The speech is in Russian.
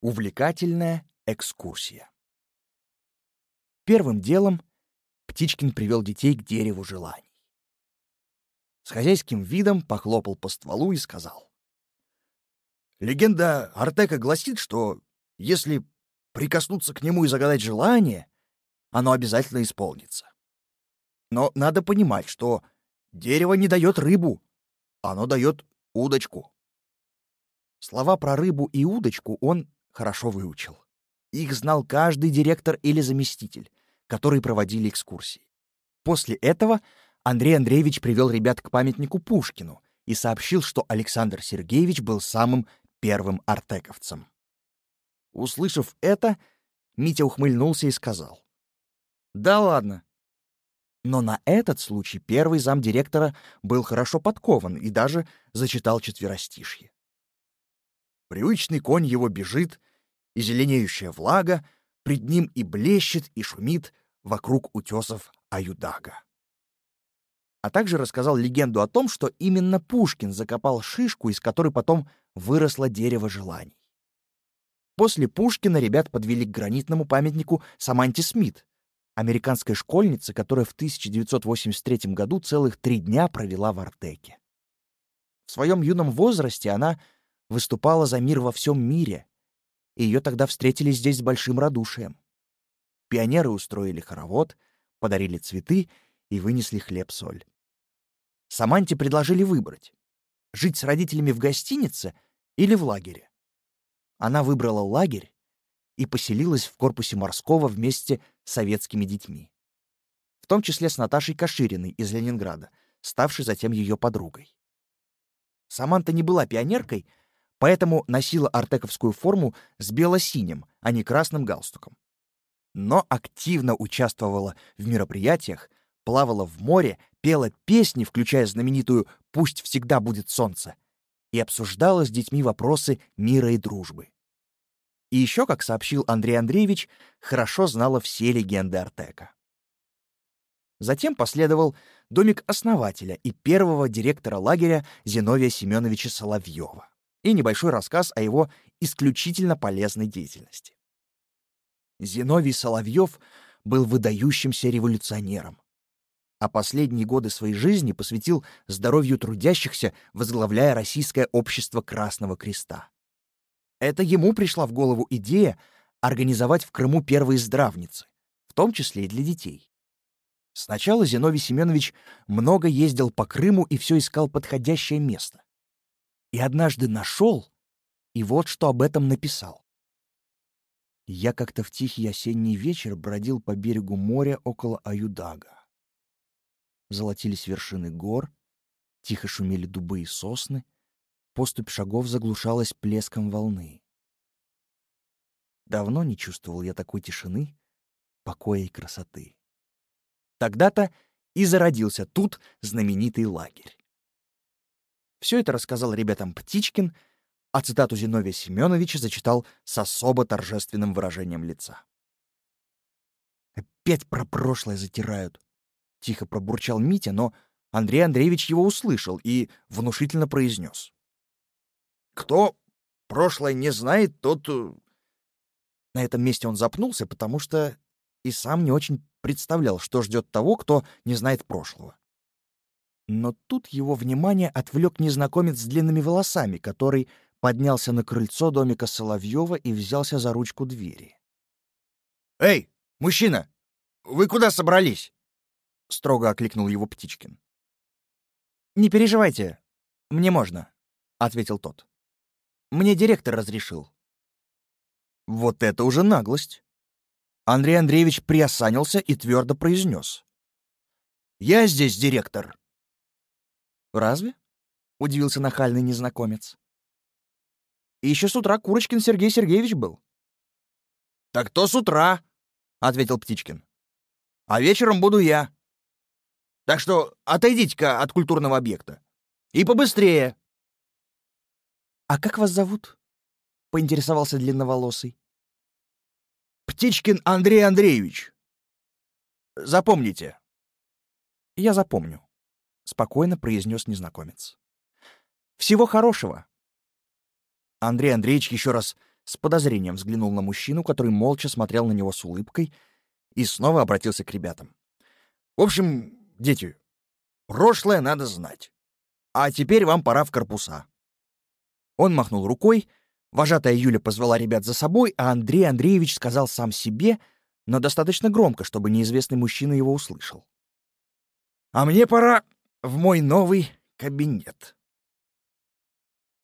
Увлекательная экскурсия. Первым делом Птичкин привел детей к дереву желаний. С хозяйским видом похлопал по стволу и сказал. Легенда Артека гласит, что если прикоснуться к нему и загадать желание, оно обязательно исполнится. Но надо понимать, что дерево не дает рыбу, оно дает удочку. Слова про рыбу и удочку он хорошо выучил. Их знал каждый директор или заместитель, которые проводили экскурсии. После этого Андрей Андреевич привел ребят к памятнику Пушкину и сообщил, что Александр Сергеевич был самым первым артековцем. Услышав это, Митя ухмыльнулся и сказал. «Да ладно». Но на этот случай первый замдиректора был хорошо подкован и даже зачитал четверостишье. Привычный конь его бежит, и зеленеющая влага пред ним и блещет, и шумит вокруг утесов Аюдага. А также рассказал легенду о том, что именно Пушкин закопал шишку, из которой потом выросло дерево желаний. После Пушкина ребят подвели к гранитному памятнику Саманте Смит, американской школьнице, которая в 1983 году целых три дня провела в Артеке. В своем юном возрасте она выступала за мир во всем мире, и ее тогда встретили здесь с большим радушием. Пионеры устроили хоровод, подарили цветы и вынесли хлеб-соль. Саманте предложили выбрать — жить с родителями в гостинице или в лагере. Она выбрала лагерь и поселилась в корпусе морского вместе с советскими детьми. В том числе с Наташей Кашириной из Ленинграда, ставшей затем ее подругой. Саманта не была пионеркой, поэтому носила артековскую форму с бело-синим, а не красным галстуком. Но активно участвовала в мероприятиях, плавала в море, пела песни, включая знаменитую «Пусть всегда будет солнце», и обсуждала с детьми вопросы мира и дружбы. И еще, как сообщил Андрей Андреевич, хорошо знала все легенды Артека. Затем последовал домик основателя и первого директора лагеря Зиновия Семеновича Соловьева и небольшой рассказ о его исключительно полезной деятельности. Зиновий Соловьев был выдающимся революционером, а последние годы своей жизни посвятил здоровью трудящихся, возглавляя Российское общество Красного Креста. Это ему пришла в голову идея организовать в Крыму первые здравницы, в том числе и для детей. Сначала Зиновий Семенович много ездил по Крыму и все искал подходящее место и однажды нашел, и вот что об этом написал. Я как-то в тихий осенний вечер бродил по берегу моря около Аюдага. Золотились вершины гор, тихо шумели дубы и сосны, поступь шагов заглушалась плеском волны. Давно не чувствовал я такой тишины, покоя и красоты. Тогда-то и зародился тут знаменитый лагерь. Все это рассказал ребятам Птичкин, а цитату Зиновия Семеновича зачитал с особо торжественным выражением лица. «Опять про прошлое затирают», — тихо пробурчал Митя, но Андрей Андреевич его услышал и внушительно произнес. «Кто прошлое не знает, тот...» э, На этом месте он запнулся, потому что и сам не очень представлял, что ждет того, кто не знает прошлого. Но тут его внимание отвлек незнакомец с длинными волосами, который поднялся на крыльцо домика Соловьева и взялся за ручку двери. «Эй, мужчина, вы куда собрались?» — строго окликнул его Птичкин. «Не переживайте, мне можно», — ответил тот. «Мне директор разрешил». Вот это уже наглость. Андрей Андреевич приосанился и твердо произнес. «Я здесь директор. «Разве?» — удивился нахальный незнакомец. «И еще с утра Курочкин Сергей Сергеевич был». «Так то с утра», — ответил Птичкин. «А вечером буду я. Так что отойдите-ка от культурного объекта. И побыстрее». «А как вас зовут?» — поинтересовался длинноволосый. «Птичкин Андрей Андреевич. Запомните». «Я запомню», спокойно произнес незнакомец. Всего хорошего. Андрей Андреевич еще раз с подозрением взглянул на мужчину, который молча смотрел на него с улыбкой, и снова обратился к ребятам. «В общем, дети, прошлое надо знать. А теперь вам пора в корпуса». Он махнул рукой, вожатая Юля позвала ребят за собой, а Андрей Андреевич сказал сам себе, но достаточно громко, чтобы неизвестный мужчина его услышал. «А мне пора в мой новый кабинет».